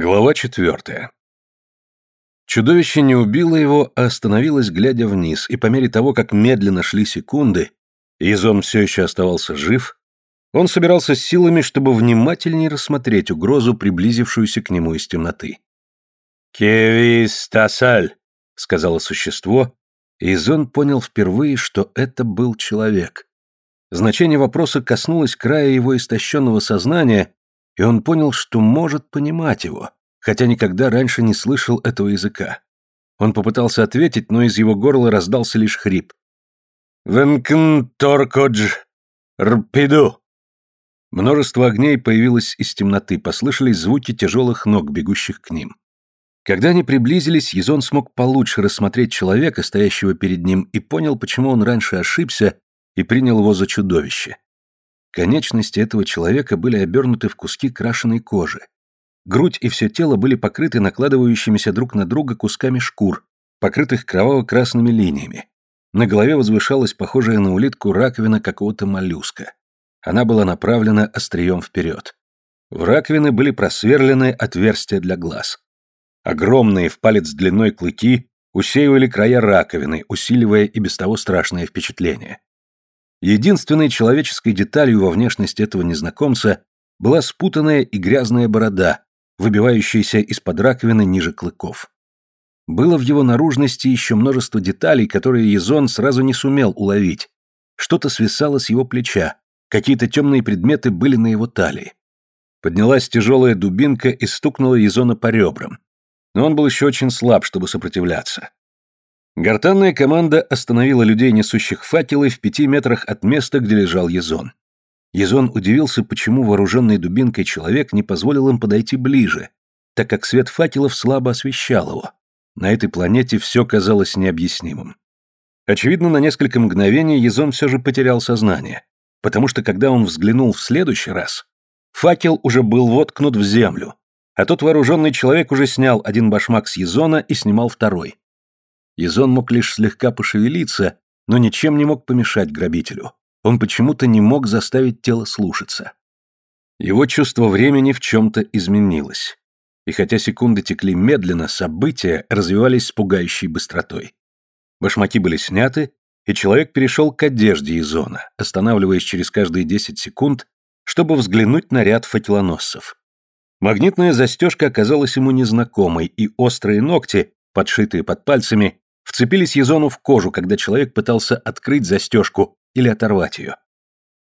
Глава четвертая. Чудовище не убило его, а остановилось, глядя вниз, и по мере того, как медленно шли секунды, Изон все еще оставался жив, он собирался с силами, чтобы внимательнее рассмотреть угрозу, приблизившуюся к нему из темноты. «Кевис Тасаль», — сказала существо, и Изон понял впервые, что это был человек. Значение вопроса коснулось края его истощенного сознания, и он понял, что может понимать его, хотя никогда раньше не слышал этого языка. Он попытался ответить, но из его горла раздался лишь хрип. «Венкн торкодж рпиду». Множество огней появилось из темноты, послышались звуки тяжелых ног, бегущих к ним. Когда они приблизились, Езон смог получше рассмотреть человека, стоящего перед ним, и понял, почему он раньше ошибся и принял его за чудовище. Конечности этого человека были обернуты в куски крашеной кожи. Грудь и все тело были покрыты накладывающимися друг на друга кусками шкур, покрытых кроваво-красными линиями. На голове возвышалась похожая на улитку раковина какого-то моллюска. Она была направлена острием вперед. В раковины были просверлены отверстия для глаз. Огромные в палец длиной клыки усеивали края раковины, усиливая и без того страшное впечатление. Единственной человеческой деталью во внешности этого незнакомца была спутанная и грязная борода, выбивающаяся из-под раковины ниже клыков. Было в его наружности еще множество деталей, которые Езон сразу не сумел уловить. Что-то свисало с его плеча, какие-то темные предметы были на его талии. Поднялась тяжелая дубинка и стукнула Езона по ребрам. Но он был еще очень слаб, чтобы сопротивляться. Гортанная команда остановила людей, несущих факелы, в пяти метрах от места, где лежал Езон. Езон удивился, почему вооруженный дубинкой человек не позволил им подойти ближе, так как свет факелов слабо освещал его. На этой планете все казалось необъяснимым. Очевидно, на несколько мгновений Езон все же потерял сознание, потому что когда он взглянул в следующий раз, факел уже был воткнут в землю, а тот вооруженный человек уже снял один башмак с Езона и снимал второй. Изон мог лишь слегка пошевелиться, но ничем не мог помешать грабителю. Он почему-то не мог заставить тело слушаться. Его чувство времени в чем-то изменилось. И хотя секунды текли медленно, события развивались с пугающей быстротой. Башмаки были сняты, и человек перешел к одежде Изона, останавливаясь через каждые 10 секунд, чтобы взглянуть на ряд факелоносцев. Магнитная застежка оказалась ему незнакомой, и острые ногти, подшитые под пальцами, вцепились Езону в кожу, когда человек пытался открыть застежку или оторвать ее.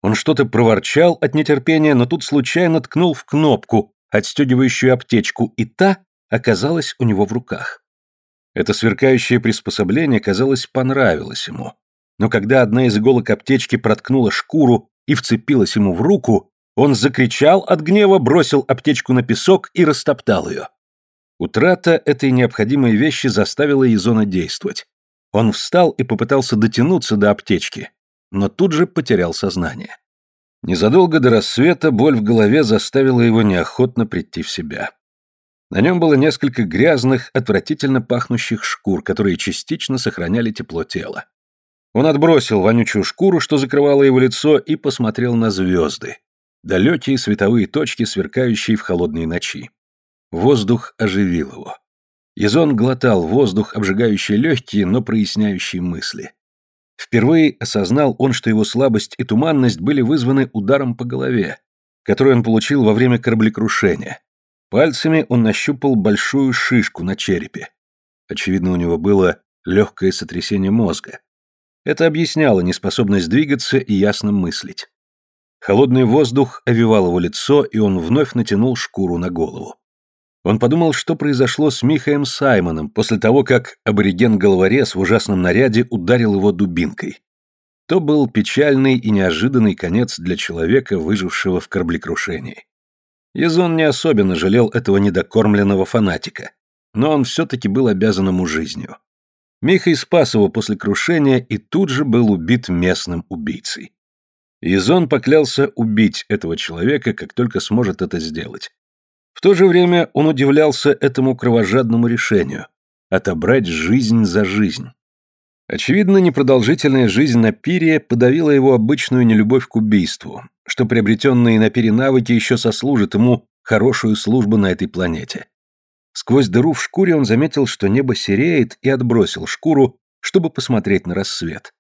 Он что-то проворчал от нетерпения, но тут случайно ткнул в кнопку, отстегивающую аптечку, и та оказалась у него в руках. Это сверкающее приспособление, казалось, понравилось ему. Но когда одна из иголок аптечки проткнула шкуру и вцепилась ему в руку, он закричал от гнева, бросил аптечку на песок и растоптал ее. Утрата этой необходимой вещи заставила Изона действовать. Он встал и попытался дотянуться до аптечки, но тут же потерял сознание. Незадолго до рассвета боль в голове заставила его неохотно прийти в себя. На нем было несколько грязных, отвратительно пахнущих шкур, которые частично сохраняли тепло тела. Он отбросил вонючую шкуру, что закрывало его лицо, и посмотрел на звезды. Далекие световые точки, сверкающие в холодные ночи. Воздух оживил его. Язон глотал воздух, обжигающий легкие, но проясняющие мысли. Впервые осознал он, что его слабость и туманность были вызваны ударом по голове, который он получил во время кораблекрушения. Пальцами он нащупал большую шишку на черепе. Очевидно, у него было легкое сотрясение мозга. Это объясняло неспособность двигаться и ясно мыслить. Холодный воздух овивал его лицо, и он вновь натянул шкуру на голову. Он подумал, что произошло с Михаем Саймоном после того, как абориген-головорез в ужасном наряде ударил его дубинкой. То был печальный и неожиданный конец для человека, выжившего в кораблекрушении. Язон не особенно жалел этого недокормленного фанатика, но он все-таки был обязан ему жизнью. Михай спас его после крушения и тут же был убит местным убийцей. Язон поклялся убить этого человека, как только сможет это сделать. В то же время он удивлялся этому кровожадному решению – отобрать жизнь за жизнь. Очевидно, непродолжительная жизнь на пире подавила его обычную нелюбовь к убийству, что приобретенные на пире навыки еще сослужат ему хорошую службу на этой планете. Сквозь дыру в шкуре он заметил, что небо сереет, и отбросил шкуру, чтобы посмотреть на рассвет.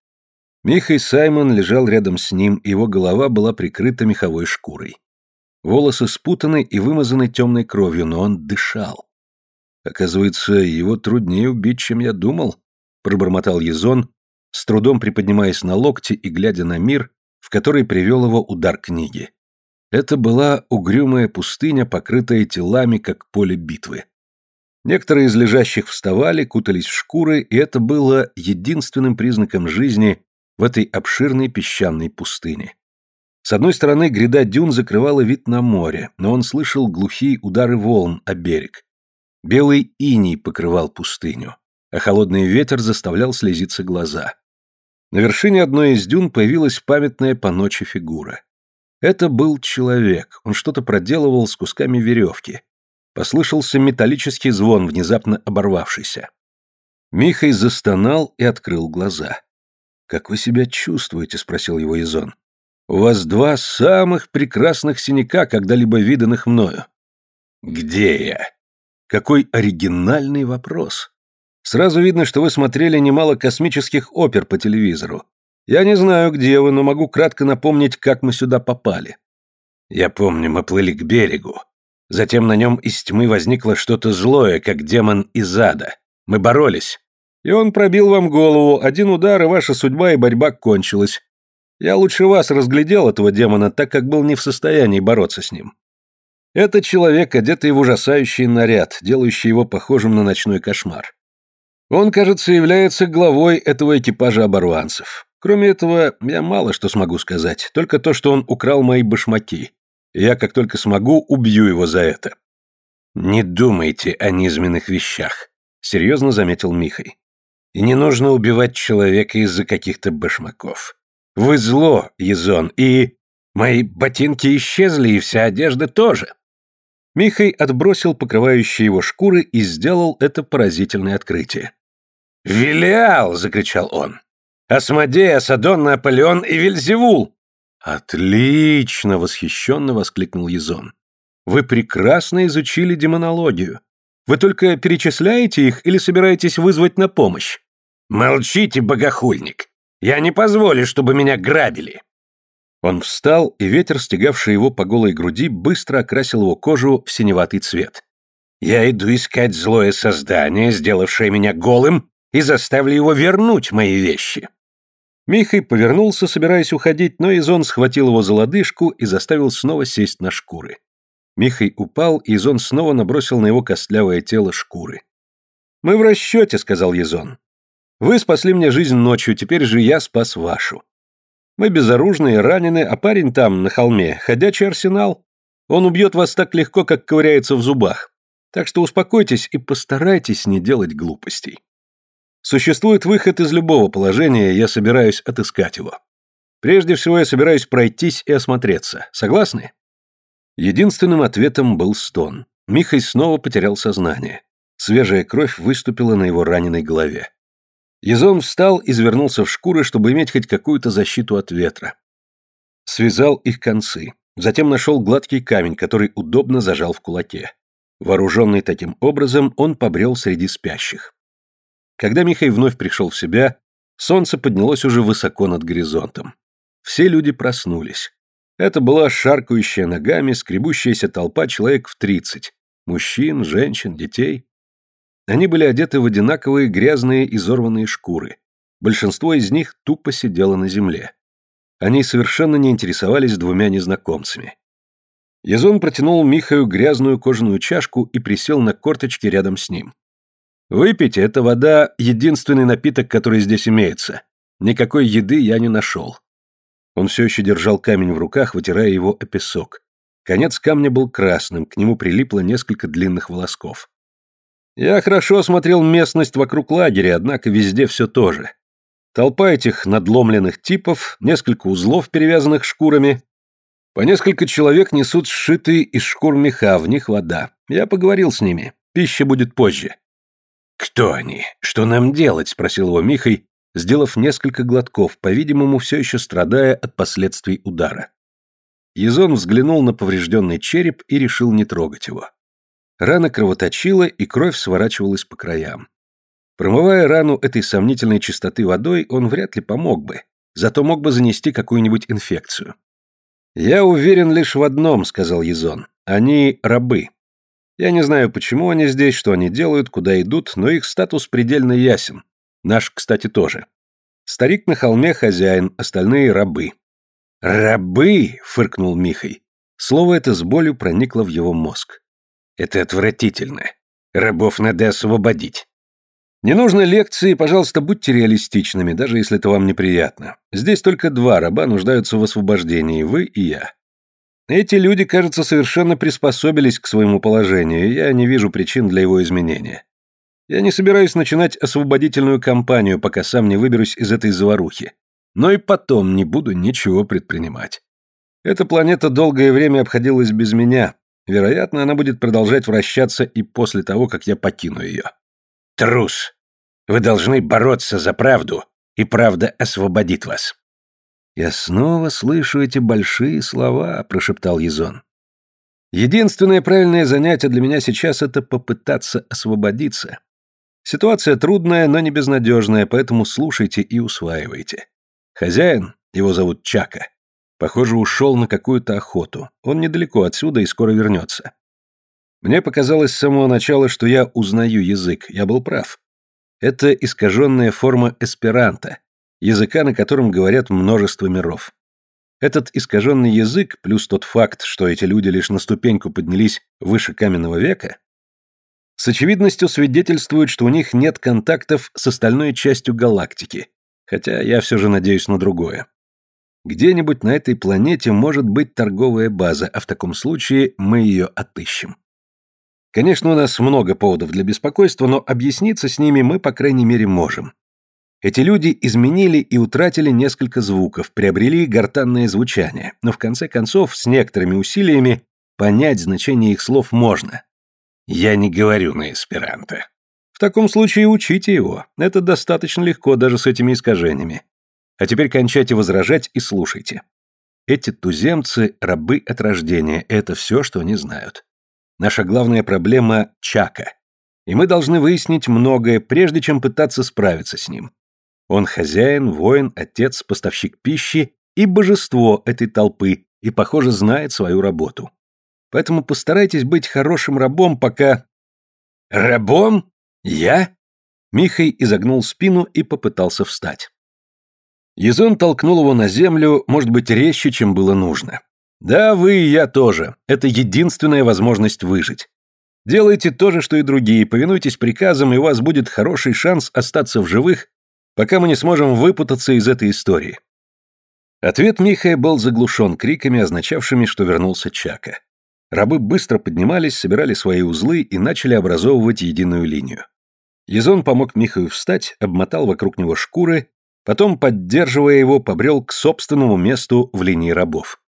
Михай Саймон лежал рядом с ним, и его голова была прикрыта меховой шкурой. Волосы спутаны и вымазаны темной кровью, но он дышал. Оказывается, его труднее убить, чем я думал, пробормотал Езон, с трудом приподнимаясь на локти и глядя на мир, в который привел его удар книги. Это была угрюмая пустыня, покрытая телами, как поле битвы. Некоторые из лежащих вставали, кутались в шкуры, и это было единственным признаком жизни в этой обширной песчаной пустыне. С одной стороны, гряда дюн закрывала вид на море, но он слышал глухие удары волн о берег. Белый иней покрывал пустыню, а холодный ветер заставлял слезиться глаза. На вершине одной из дюн появилась памятная по ночи фигура. Это был человек, он что-то проделывал с кусками веревки. Послышался металлический звон, внезапно оборвавшийся. Михай застонал и открыл глаза. «Как вы себя чувствуете?» — спросил его Изон. «У вас два самых прекрасных синяка, когда-либо виданных мною». «Где я?» Какой оригинальный вопрос. Сразу видно, что вы смотрели немало космических опер по телевизору. Я не знаю, где вы, но могу кратко напомнить, как мы сюда попали. Я помню, мы плыли к берегу. Затем на нем из тьмы возникло что-то злое, как демон из ада. Мы боролись. И он пробил вам голову, один удар, и ваша судьба и борьба кончилась. Я лучше вас разглядел этого демона, так как был не в состоянии бороться с ним. Это человек, одетый в ужасающий наряд, делающий его похожим на ночной кошмар. Он, кажется, является главой этого экипажа оборванцев. Кроме этого, я мало что смогу сказать, только то, что он украл мои башмаки. Я, как только смогу, убью его за это. Не думайте о низменных вещах, серьезно заметил Михай. И не нужно убивать человека из-за каких-то башмаков. Вы зло, Езон, и... Мои ботинки исчезли, и вся одежда тоже. Михай отбросил покрывающие его шкуры и сделал это поразительное открытие. «Вилиал!» — закричал он. «Асмодей, Асадон, Наполеон и Вильзевул!» «Отлично!» — восхищенно воскликнул Езон. «Вы прекрасно изучили демонологию. Вы только перечисляете их или собираетесь вызвать на помощь?» «Молчите, богохульник! Я не позволю, чтобы меня грабили!» Он встал, и ветер, стегавший его по голой груди, быстро окрасил его кожу в синеватый цвет. «Я иду искать злое создание, сделавшее меня голым, и заставлю его вернуть мои вещи». Михай повернулся, собираясь уходить, но Изон схватил его за лодыжку и заставил снова сесть на шкуры. Михай упал, и Изон снова набросил на его костлявое тело шкуры. «Мы в расчете», — сказал Езон. «Вы спасли мне жизнь ночью, теперь же я спас вашу. Мы безоружные, ранены, а парень там, на холме, ходячий арсенал. Он убьет вас так легко, как ковыряется в зубах. Так что успокойтесь и постарайтесь не делать глупостей. Существует выход из любого положения, я собираюсь отыскать его. Прежде всего я собираюсь пройтись и осмотреться. Согласны? Единственным ответом был стон. Михай снова потерял сознание. Свежая кровь выступила на его раненой голове. Язон встал и завернулся в шкуры, чтобы иметь хоть какую-то защиту от ветра. Связал их концы. Затем нашел гладкий камень, который удобно зажал в кулаке. Вооруженный таким образом, он побрел среди спящих. Когда Михай вновь пришел в себя, солнце поднялось уже высоко над горизонтом. Все люди проснулись. Это была шаркающая ногами, скребущаяся толпа человек в тридцать. Мужчин, женщин, детей. Они были одеты в одинаковые грязные изорванные шкуры. Большинство из них тупо сидело на земле. Они совершенно не интересовались двумя незнакомцами. Язон протянул Михаю грязную кожаную чашку и присел на корточки рядом с ним. «Выпейте, эта вода — единственный напиток, который здесь имеется. Никакой еды я не нашел». Он все еще держал камень в руках, вытирая его о песок. Конец камня был красным, к нему прилипло несколько длинных волосков. Я хорошо осмотрел местность вокруг лагеря, однако везде все то же. Толпа этих надломленных типов, несколько узлов, перевязанных шкурами. По несколько человек несут сшитые из шкур меха, в них вода. Я поговорил с ними. Пища будет позже. «Кто они? Что нам делать?» – спросил его Михай, сделав несколько глотков, по-видимому, все еще страдая от последствий удара. Езон взглянул на поврежденный череп и решил не трогать его. Рана кровоточила, и кровь сворачивалась по краям. Промывая рану этой сомнительной чистоты водой, он вряд ли помог бы, зато мог бы занести какую-нибудь инфекцию. «Я уверен лишь в одном», — сказал Езон. «Они рабы. Я не знаю, почему они здесь, что они делают, куда идут, но их статус предельно ясен. Наш, кстати, тоже. Старик на холме хозяин, остальные рабы». «Рабы!» — фыркнул Михай. Слово это с болью проникло в его мозг. «Это отвратительно. Рабов надо освободить. Не нужно лекции, пожалуйста, будьте реалистичными, даже если это вам неприятно. Здесь только два раба нуждаются в освобождении, вы и я. Эти люди, кажется, совершенно приспособились к своему положению, и я не вижу причин для его изменения. Я не собираюсь начинать освободительную кампанию, пока сам не выберусь из этой заварухи. Но и потом не буду ничего предпринимать. Эта планета долгое время обходилась без меня. Вероятно, она будет продолжать вращаться и после того, как я покину ее. Трус! Вы должны бороться за правду, и правда освободит вас. Я снова слышу эти большие слова, прошептал Езон. Единственное правильное занятие для меня сейчас это попытаться освободиться. Ситуация трудная, но не безнадежная, поэтому слушайте и усваивайте. Хозяин, его зовут Чака, похоже, ушел на какую-то охоту. Он недалеко отсюда и скоро вернется. Мне показалось с самого начала, что я узнаю язык. Я был прав. Это искаженная форма эсперанто, языка, на котором говорят множество миров. Этот искаженный язык, плюс тот факт, что эти люди лишь на ступеньку поднялись выше каменного века, с очевидностью свидетельствует, что у них нет контактов с остальной частью галактики, хотя я все же надеюсь на другое. Где-нибудь на этой планете может быть торговая база, а в таком случае мы ее отыщем. Конечно, у нас много поводов для беспокойства, но объясниться с ними мы, по крайней мере, можем. Эти люди изменили и утратили несколько звуков, приобрели гортанное звучание, но в конце концов, с некоторыми усилиями, понять значение их слов можно. Я не говорю на эсперанто. В таком случае учите его. Это достаточно легко даже с этими искажениями. А теперь кончайте возражать и слушайте. Эти туземцы – рабы от рождения, это все, что они знают. Наша главная проблема – Чака. И мы должны выяснить многое, прежде чем пытаться справиться с ним. Он хозяин, воин, отец, поставщик пищи и божество этой толпы, и, похоже, знает свою работу. Поэтому постарайтесь быть хорошим рабом, пока... Рабом? Я? Михай изогнул спину и попытался встать. Езон толкнул его на землю, может быть, резче, чем было нужно. Да, вы и я тоже. Это единственная возможность выжить. Делайте то же, что и другие, повинуйтесь приказам, и у вас будет хороший шанс остаться в живых, пока мы не сможем выпутаться из этой истории. Ответ Михая был заглушен криками, означавшими, что вернулся Чака. Рабы быстро поднимались, собирали свои узлы и начали образовывать единую линию. Езон помог Михаю встать, обмотал вокруг него шкуры, потом, поддерживая его, побрел к собственному месту в линии рабов.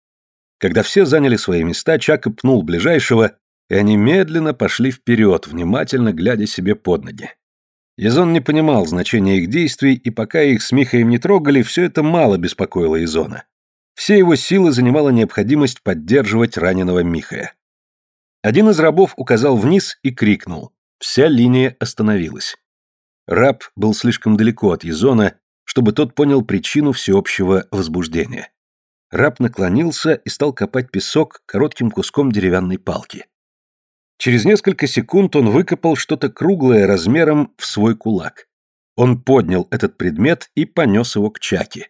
Когда все заняли свои места, Чак пнул ближайшего, и они медленно пошли вперед, внимательно глядя себе под ноги. Язон не понимал значения их действий, и пока их с Михаем не трогали, все это мало беспокоило Язона. Все его силы занимала необходимость поддерживать раненого Михая. Один из рабов указал вниз и крикнул. Вся линия остановилась. Раб был слишком далеко от Язона, чтобы тот понял причину всеобщего возбуждения. Раб наклонился и стал копать песок коротким куском деревянной палки. Через несколько секунд он выкопал что-то круглое размером в свой кулак. Он поднял этот предмет и понес его к Чаке.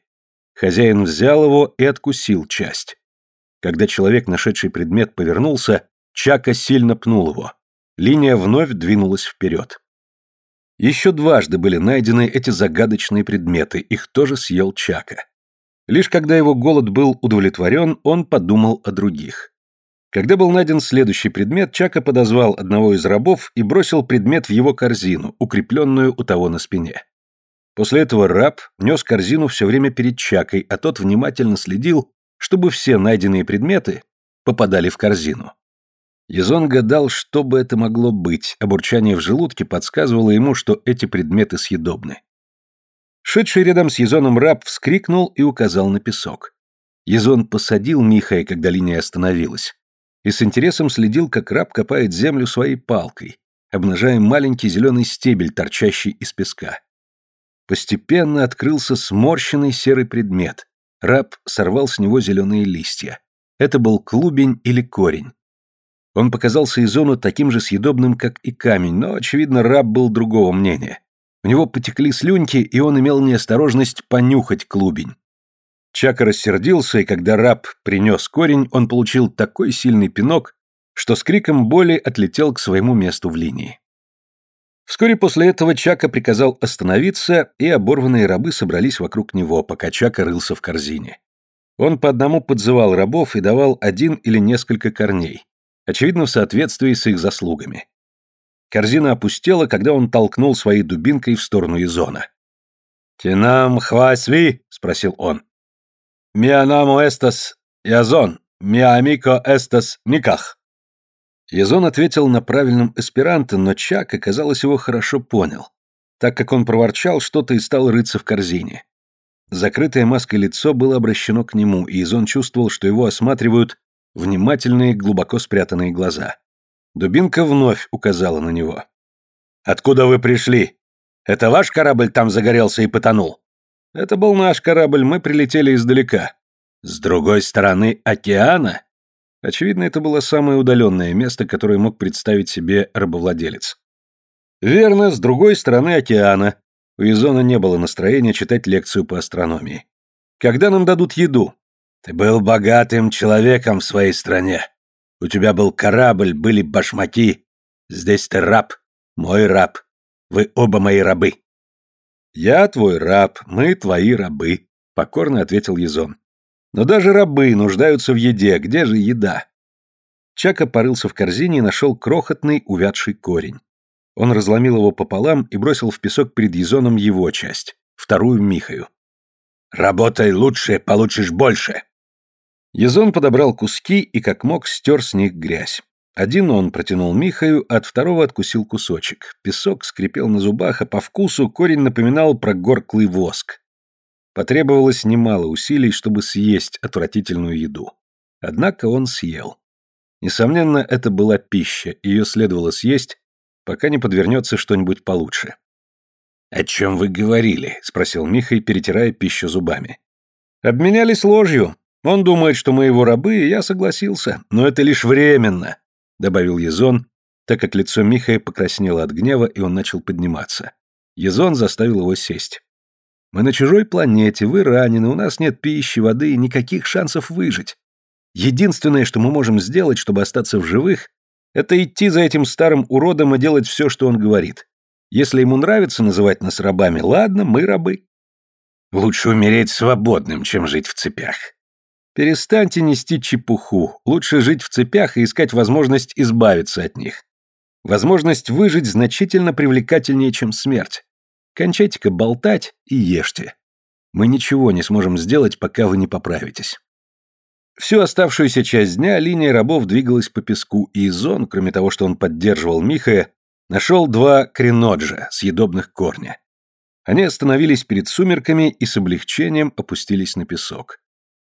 Хозяин взял его и откусил часть. Когда человек, нашедший предмет, повернулся, Чака сильно пнул его. Линия вновь двинулась вперед. Еще дважды были найдены эти загадочные предметы, их тоже съел Чака. Лишь когда его голод был удовлетворен, он подумал о других. Когда был найден следующий предмет, Чака подозвал одного из рабов и бросил предмет в его корзину, укрепленную у того на спине. После этого раб нес корзину все время перед Чакой, а тот внимательно следил, чтобы все найденные предметы попадали в корзину. Езон гадал, что бы это могло быть, а бурчание в желудке подсказывало ему, что эти предметы съедобны. Шедший рядом с Езоном раб вскрикнул и указал на песок. Езон посадил Михая, когда линия остановилась. и с интересом следил, как раб копает землю своей палкой, обнажая маленький зеленый стебель, торчащий из песка. Постепенно открылся сморщенный серый предмет. Раб сорвал с него зеленые листья. Это был клубень или корень. Он показался Изону таким же съедобным, как и камень, но, очевидно, раб был другого мнения. У него потекли слюньки, и он имел неосторожность понюхать клубень. Чака рассердился, и когда раб принес корень, он получил такой сильный пинок, что с криком боли отлетел к своему месту в линии. Вскоре после этого Чака приказал остановиться, и оборванные рабы собрались вокруг него, пока Чака рылся в корзине. Он по одному подзывал рабов и давал один или несколько корней, очевидно, в соответствии с их заслугами. Корзина опустела, когда он толкнул своей дубинкой в сторону Изона. «Тинам хвасви?» — спросил он. «Мианамо эстас язон, миамико эстас никах». Язон ответил на правильном эсперанто, но Чак, оказалось, его хорошо понял, так как он проворчал что-то и стал рыться в корзине. Закрытое маской лицо было обращено к нему, и Язон чувствовал, что его осматривают внимательные, глубоко спрятанные глаза. Дубинка вновь указала на него. «Откуда вы пришли? Это ваш корабль там загорелся и потонул?» Это был наш корабль, мы прилетели издалека. С другой стороны океана? Очевидно, это было самое удаленное место, которое мог представить себе рабовладелец. Верно, с другой стороны океана. У Изона не было настроения читать лекцию по астрономии. Когда нам дадут еду? Ты был богатым человеком в своей стране. У тебя был корабль, были башмаки. Здесь ты раб, мой раб. Вы оба мои рабы. «Я твой раб, мы твои рабы», — покорно ответил Езон. «Но даже рабы нуждаются в еде. Где же еда?» Чака порылся в корзине и нашел крохотный увядший корень. Он разломил его пополам и бросил в песок перед Езоном его часть, вторую Михаю. «Работай лучше, получишь больше!» Езон подобрал куски и как мог стер с них грязь. Один он протянул Михаю, от второго откусил кусочек. Песок скрипел на зубах, а по вкусу корень напоминал прогорклый воск. Потребовалось немало усилий, чтобы съесть отвратительную еду. Однако он съел. Несомненно, это была пища, ее следовало съесть, пока не подвернется что-нибудь получше. «О чем вы говорили?» — спросил Михай, перетирая пищу зубами. «Обменялись ложью. Он думает, что мы его рабы, и я согласился. Но это лишь временно. — добавил Езон, так как лицо Михая покраснело от гнева, и он начал подниматься. Езон заставил его сесть. «Мы на чужой планете, вы ранены, у нас нет пищи, воды и никаких шансов выжить. Единственное, что мы можем сделать, чтобы остаться в живых, это идти за этим старым уродом и делать все, что он говорит. Если ему нравится называть нас рабами, ладно, мы рабы. Лучше умереть свободным, чем жить в цепях. Перестаньте нести чепуху. Лучше жить в цепях и искать возможность избавиться от них. Возможность выжить значительно привлекательнее, чем смерть. Кончайте-ка болтать и ешьте. Мы ничего не сможем сделать, пока вы не поправитесь. Всю оставшуюся часть дня линия рабов двигалась по песку, и Изон, кроме того, что он поддерживал Михая, нашел два креноджа, съедобных корня. Они остановились перед сумерками и с облегчением опустились на песок.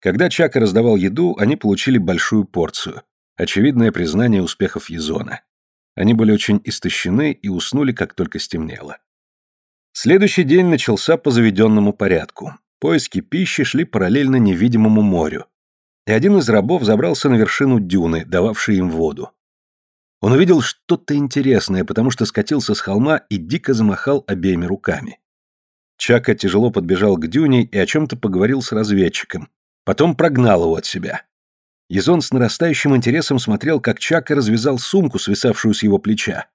Когда Чака раздавал еду, они получили большую порцию. Очевидное признание успехов Езона. Они были очень истощены и уснули, как только стемнело. Следующий день начался по заведенному порядку. Поиски пищи шли параллельно невидимому морю. И один из рабов забрался на вершину дюны, дававшей им воду. Он увидел что-то интересное, потому что скатился с холма и дико замахал обеими руками. Чака тяжело подбежал к дюне и о чем-то поговорил с разведчиком, Потом прогнал его от себя. Язон с нарастающим интересом смотрел, как Чака развязал сумку, свисавшую с его плеча,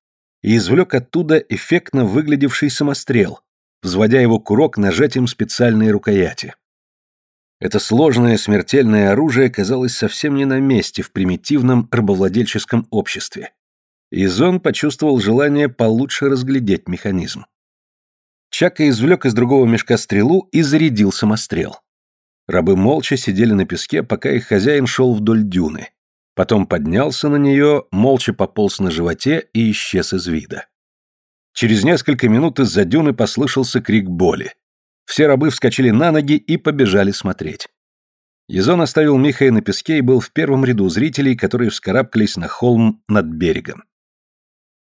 и извлек оттуда эффектно выглядевший самострел, взводя его курок нажатием специальной рукояти. Это сложное смертельное оружие казалось совсем не на месте в примитивном рабовладельческом обществе. Изон почувствовал желание получше разглядеть механизм. Чака извлек из другого мешка стрелу и зарядил самострел. Рабы молча сидели на песке, пока их хозяин шел вдоль дюны. Потом поднялся на нее, молча пополз на животе и исчез из вида. Через несколько минут из-за дюны послышался крик боли. Все рабы вскочили на ноги и побежали смотреть. Язон оставил Михая на песке и был в первом ряду зрителей, которые вскарабкались на холм над берегом.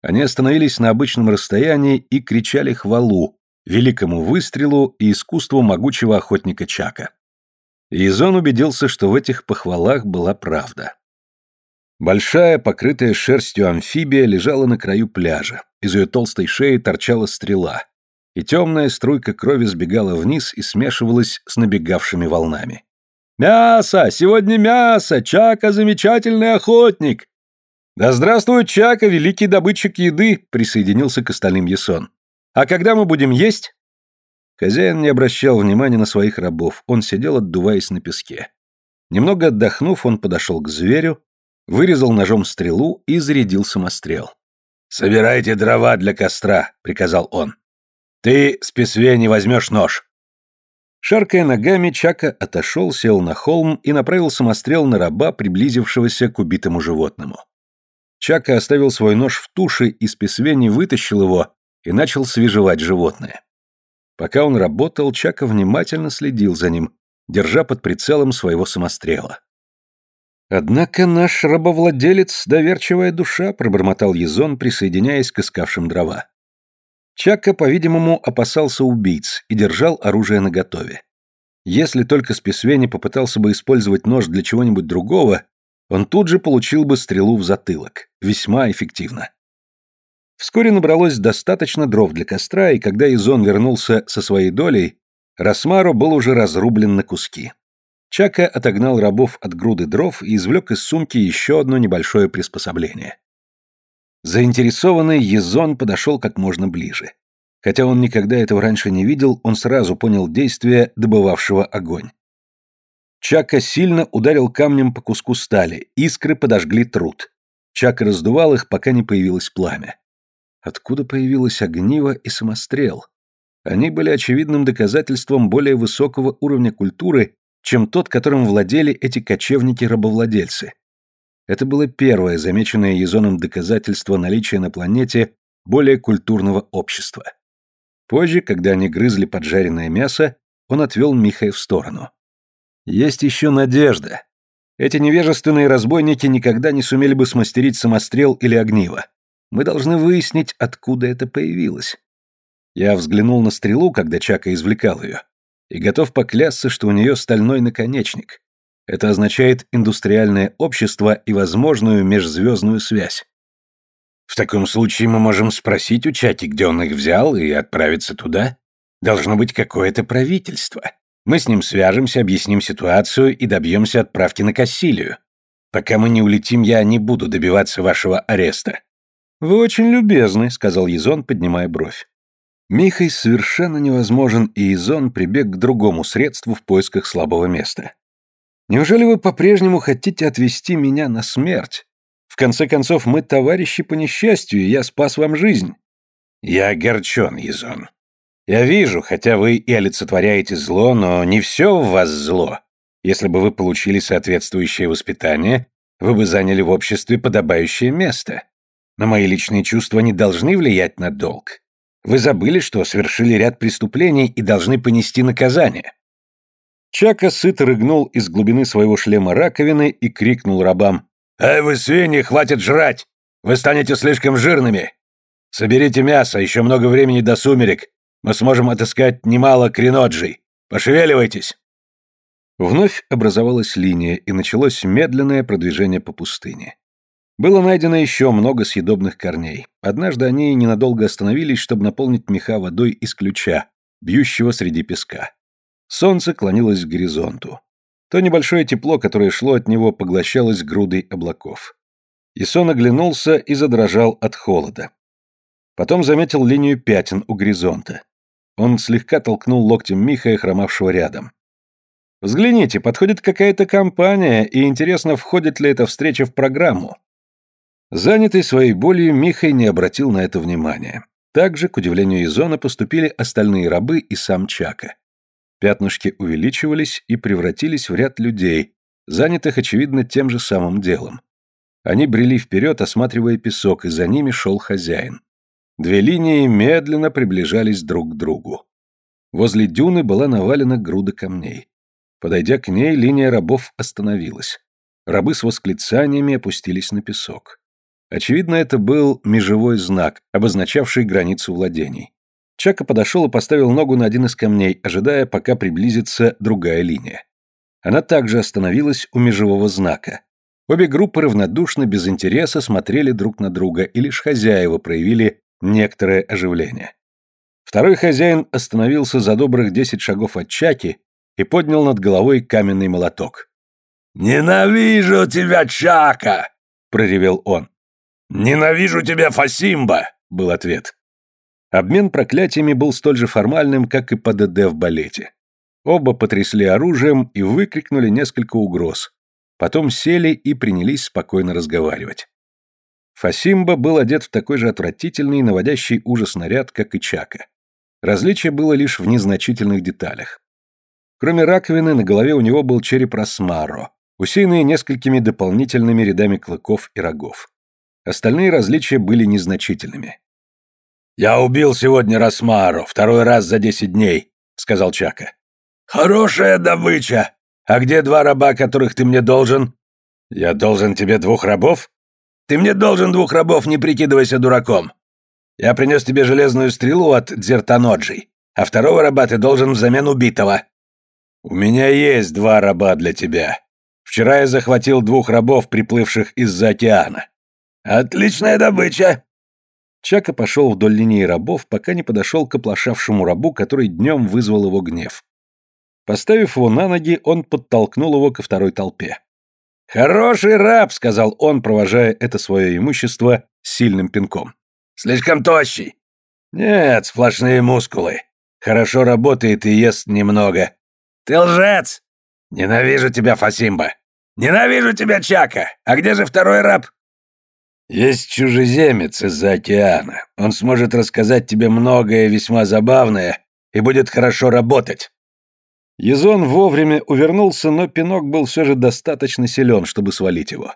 Они остановились на обычном расстоянии и кричали хвалу, великому выстрелу и искусству могучего охотника Чака. Язон убедился, что в этих похвалах была правда. Большая, покрытая шерстью амфибия лежала на краю пляжа, из ее толстой шеи торчала стрела, и темная струйка крови сбегала вниз и смешивалась с набегавшими волнами. «Мясо! Сегодня мясо! Чака замечательный охотник!» «Да здравствует Чака, великий добытчик еды!» — присоединился к остальным Ясон. «А когда мы будем есть?» Хозяин не обращал внимания на своих рабов, он сидел, отдуваясь на песке. Немного отдохнув, он подошел к зверю, вырезал ножом стрелу и зарядил самострел. «Собирайте дрова для костра», — приказал он. «Ты, спесве, не возьмешь нож. Шаркая ногами, Чака отошел, сел на холм и направил самострел на раба, приблизившегося к убитому животному. Чака оставил свой нож в туше и с песвени вытащил его и начал свежевать животное. Пока он работал, Чака внимательно следил за ним, держа под прицелом своего самострела. «Однако наш рабовладелец — доверчивая душа», — пробормотал Езон, присоединяясь к искавшим дрова. Чакка, по-видимому, опасался убийц и держал оружие наготове. Если только Списвени попытался бы использовать нож для чего-нибудь другого, он тут же получил бы стрелу в затылок. Весьма эффективно. Вскоре набралось достаточно дров для костра, и когда Изон вернулся со своей долей, Росмаро был уже разрублен на куски. Чака отогнал рабов от груды дров и извлек из сумки еще одно небольшое приспособление. Заинтересованный Езон подошел как можно ближе. Хотя он никогда этого раньше не видел, он сразу понял действие добывавшего огонь. Чака сильно ударил камнем по куску стали, искры подожгли труд. Чака раздувал их, пока не появилось пламя. Откуда появилось огниво и самострел? Они были очевидным доказательством более высокого уровня культуры, чем тот, которым владели эти кочевники-рабовладельцы. Это было первое замеченное Езоном доказательство наличия на планете более культурного общества. Позже, когда они грызли поджаренное мясо, он отвел Михая в сторону. «Есть еще надежда. Эти невежественные разбойники никогда не сумели бы смастерить самострел или огниво. Мы должны выяснить, откуда это появилось». Я взглянул на стрелу, когда Чака извлекал ее, и готов поклясться, что у нее стальной наконечник. Это означает индустриальное общество и возможную межзвездную связь. В таком случае мы можем спросить у Чаки, где он их взял, и отправиться туда. Должно быть какое-то правительство. Мы с ним свяжемся, объясним ситуацию и добьемся отправки на Кассилию. Пока мы не улетим, я не буду добиваться вашего ареста. Вы очень любезны, сказал Езон, поднимая бровь. Михай совершенно невозможен, и Езон прибег к другому средству в поисках слабого места. Неужели вы по-прежнему хотите отвести меня на смерть? В конце концов, мы товарищи по несчастью, и я спас вам жизнь. Я огорчен, Езон. Я вижу, хотя вы и олицетворяете зло, но не все в вас зло. Если бы вы получили соответствующее воспитание, вы бы заняли в обществе подобающее место. Но мои личные чувства не должны влиять на долг. Вы забыли, что совершили ряд преступлений и должны понести наказание. Чака сыто рыгнул из глубины своего шлема раковины и крикнул рабам. «Эй, вы свиньи, хватит жрать! Вы станете слишком жирными! Соберите мясо, еще много времени до сумерек. Мы сможем отыскать немало креноджей. Пошевеливайтесь!» Вновь образовалась линия, и началось медленное продвижение по пустыне. Было найдено еще много съедобных корней. Однажды они ненадолго остановились, чтобы наполнить меха водой из ключа, бьющего среди песка. Солнце клонилось к горизонту. То небольшое тепло, которое шло от него, поглощалось грудой облаков. Исон оглянулся и задрожал от холода. Потом заметил линию пятен у горизонта. Он слегка толкнул локтем Михая, хромавшего рядом. «Взгляните, подходит какая-то компания, и интересно, входит ли эта встреча в программу». Занятый своей болью, Михай не обратил на это внимания. Также, к удивлению Изона, поступили остальные рабы и сам Чака. Пятнышки увеличивались и превратились в ряд людей, занятых, очевидно, тем же самым делом. Они брели вперед, осматривая песок, и за ними шел хозяин. Две линии медленно приближались друг к другу. Возле дюны была навалена груда камней. Подойдя к ней, линия рабов остановилась. Рабы с восклицаниями опустились на песок. Очевидно, это был межевой знак, обозначавший границу владений. Чака подошел и поставил ногу на один из камней, ожидая, пока приблизится другая линия. Она также остановилась у межевого знака. Обе группы равнодушно, без интереса смотрели друг на друга, и лишь хозяева проявили некоторое оживление. Второй хозяин остановился за добрых десять шагов от Чаки и поднял над головой каменный молоток. «Ненавижу тебя, Чака!» — проревел он. «Ненавижу тебя, Фасимба!» — был ответ. Обмен проклятиями был столь же формальным, как и ПДД в балете. Оба потрясли оружием и выкрикнули несколько угроз. Потом сели и принялись спокойно разговаривать. Фасимба был одет в такой же отвратительный, наводящий ужас наряд, как и Чака. Различие было лишь в незначительных деталях. Кроме раковины, на голове у него был череп Росмаро, усеянный несколькими дополнительными рядами клыков и рогов. Остальные различия были незначительными. «Я убил сегодня Росмаро, второй раз за десять дней», — сказал Чака. «Хорошая добыча! А где два раба, которых ты мне должен?» «Я должен тебе двух рабов?» «Ты мне должен двух рабов, не прикидывайся дураком. Я принес тебе железную стрелу от Дзертаноджи, а второго раба ты должен взамен убитого». «У меня есть два раба для тебя. Вчера я захватил двух рабов, приплывших из-за океана». «Отличная добыча!» Чака пошел вдоль линии рабов, пока не подошел к оплошавшему рабу, который днем вызвал его гнев. Поставив его на ноги, он подтолкнул его ко второй толпе. «Хороший раб!» — сказал он, провожая это свое имущество сильным пинком. «Слишком тощий!» «Нет, сплошные мускулы. Хорошо работает и ест немного». «Ты лжец! Ненавижу тебя, Фасимба! Ненавижу тебя, Чака! А где же второй раб?» Есть чужеземец из-за океана. Он сможет рассказать тебе многое весьма забавное и будет хорошо работать. Езон вовремя увернулся, но пинок был все же достаточно силен, чтобы свалить его.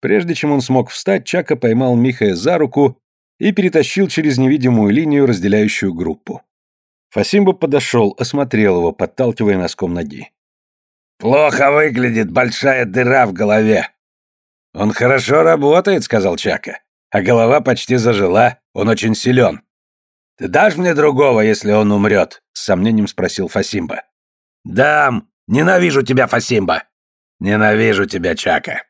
Прежде чем он смог встать, Чака поймал Михая за руку и перетащил через невидимую линию, разделяющую группу. Фасимба подошел, осмотрел его, подталкивая носком ноги. «Плохо выглядит большая дыра в голове», «Он хорошо работает», — сказал Чака. «А голова почти зажила, он очень силен». «Ты дашь мне другого, если он умрет?» — с сомнением спросил Фасимба. «Дам! Ненавижу тебя, Фасимба!» «Ненавижу тебя, Чака!»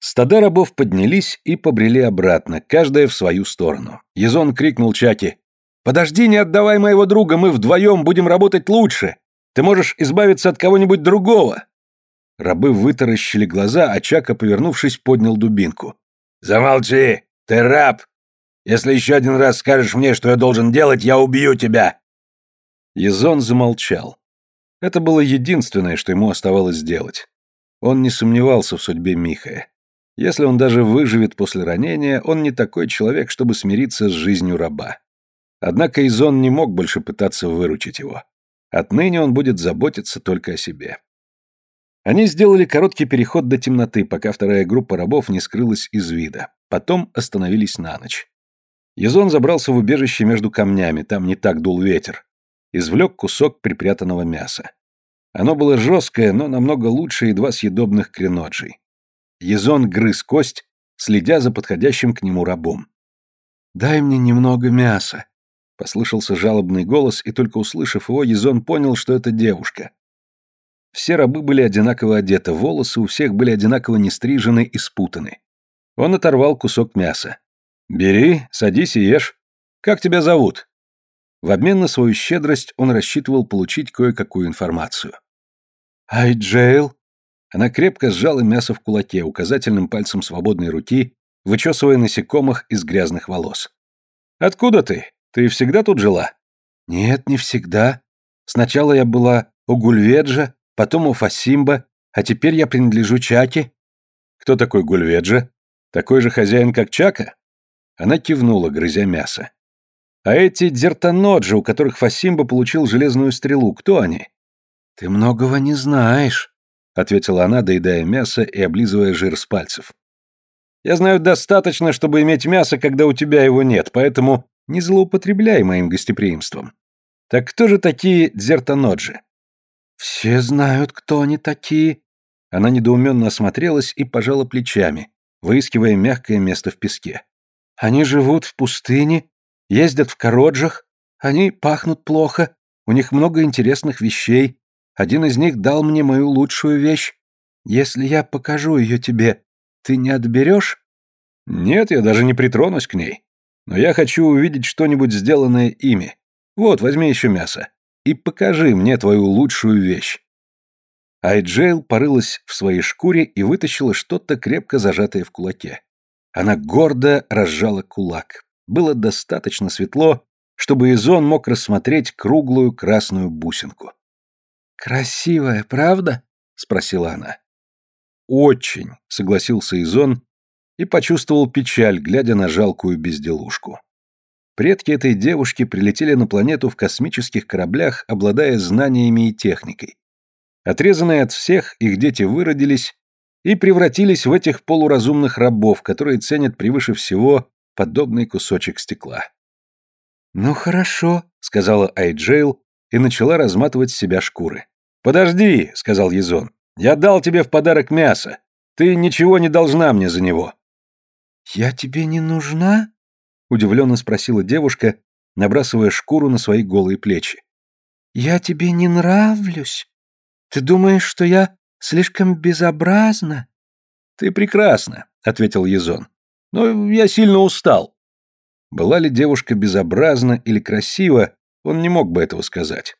Стада рабов поднялись и побрели обратно, каждая в свою сторону. Езон крикнул Чаке. «Подожди, не отдавай моего друга, мы вдвоем будем работать лучше. Ты можешь избавиться от кого-нибудь другого». Рабы вытаращили глаза, а Чака, повернувшись, поднял дубинку. «Замолчи! Ты раб! Если еще один раз скажешь мне, что я должен делать, я убью тебя!» Езон замолчал. Это было единственное, что ему оставалось сделать. Он не сомневался в судьбе Михая. Если он даже выживет после ранения, он не такой человек, чтобы смириться с жизнью раба. Однако Изон не мог больше пытаться выручить его. Отныне он будет заботиться только о себе. Они сделали короткий переход до темноты, пока вторая группа рабов не скрылась из вида. Потом остановились на ночь. Язон забрался в убежище между камнями, там не так дул ветер. Извлек кусок припрятанного мяса. Оно было жесткое, но намного лучше едва съедобных креноджей. Язон грыз кость, следя за подходящим к нему рабом. «Дай мне немного мяса», — послышался жалобный голос, и только услышав его, Язон понял, что это девушка. Все рабы были одинаково одеты, волосы у всех были одинаково нестрижены и спутаны. Он оторвал кусок мяса. «Бери, садись и ешь. Как тебя зовут?» В обмен на свою щедрость он рассчитывал получить кое-какую информацию. «Ай, Джейл!» Она крепко сжала мясо в кулаке, указательным пальцем свободной руки, вычесывая насекомых из грязных волос. «Откуда ты? Ты всегда тут жила?» «Нет, не всегда. Сначала я была у Гульведжа, потом у Фасимба, а теперь я принадлежу Чаке». «Кто такой Гульведжа? Такой же хозяин, как Чака?» Она кивнула, грызя мясо. «А эти дзертаноджи, у которых Фасимба получил железную стрелу, кто они?» «Ты многого не знаешь», — ответила она, доедая мясо и облизывая жир с пальцев. «Я знаю достаточно, чтобы иметь мясо, когда у тебя его нет, поэтому не злоупотребляй моим гостеприимством. Так кто же такие дзертаноджи?» Все знают, кто они такие. Она недоуменно осмотрелась и пожала плечами, выискивая мягкое место в песке. Они живут в пустыне, ездят в короджах, они пахнут плохо, у них много интересных вещей. Один из них дал мне мою лучшую вещь. Если я покажу ее тебе, ты не отберешь? Нет, я даже не притронусь к ней. Но я хочу увидеть что-нибудь сделанное ими. Вот, возьми еще мясо. И покажи мне твою лучшую вещь. Айджейл порылась в своей шкуре и вытащила что-то крепко зажатое в кулаке. Она гордо разжала кулак. Было достаточно светло, чтобы Изон мог рассмотреть круглую красную бусинку. «Красивая, правда?» — спросила она. «Очень», — согласился Изон и почувствовал печаль, глядя на жалкую безделушку. Предки этой девушки прилетели на планету в космических кораблях, обладая знаниями и техникой. Отрезанные от всех, их дети выродились и превратились в этих полуразумных рабов, которые ценят превыше всего подобный кусочек стекла. «Ну хорошо», — сказала Айджейл и начала разматывать с себя шкуры. «Подожди», — сказал Езон. «Я дал тебе в подарок мясо. Ты ничего не должна мне за него». «Я тебе не нужна?» — удивленно спросила девушка, набрасывая шкуру на свои голые плечи. «Я тебе не нравлюсь? Ты думаешь, что я слишком безобразна?» «Ты прекрасна», — ответил Езон. «Но я сильно устал». Была ли девушка безобразна или красива, он не мог бы этого сказать.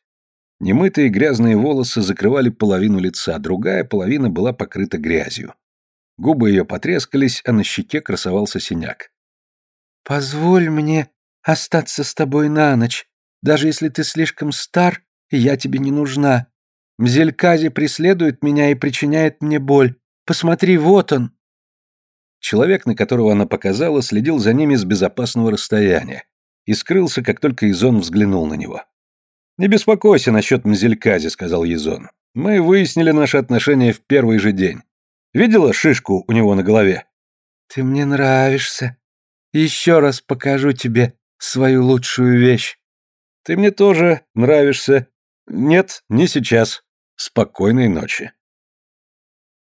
Немытые грязные волосы закрывали половину лица, другая половина была покрыта грязью. Губы ее потрескались, а на щеке красовался синяк. «Позволь мне остаться с тобой на ночь, даже если ты слишком стар, и я тебе не нужна. Мзелькази преследует меня и причиняет мне боль. Посмотри, вот он!» Человек, на которого она показала, следил за ними с безопасного расстояния и скрылся, как только Изон взглянул на него. «Не беспокойся насчет Мзелькази», — сказал Изон. «Мы выяснили наши отношения в первый же день. Видела шишку у него на голове?» «Ты мне нравишься. Еще раз покажу тебе свою лучшую вещь». «Ты мне тоже нравишься. Нет, не сейчас. Спокойной ночи».